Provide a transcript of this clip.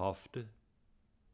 hoffte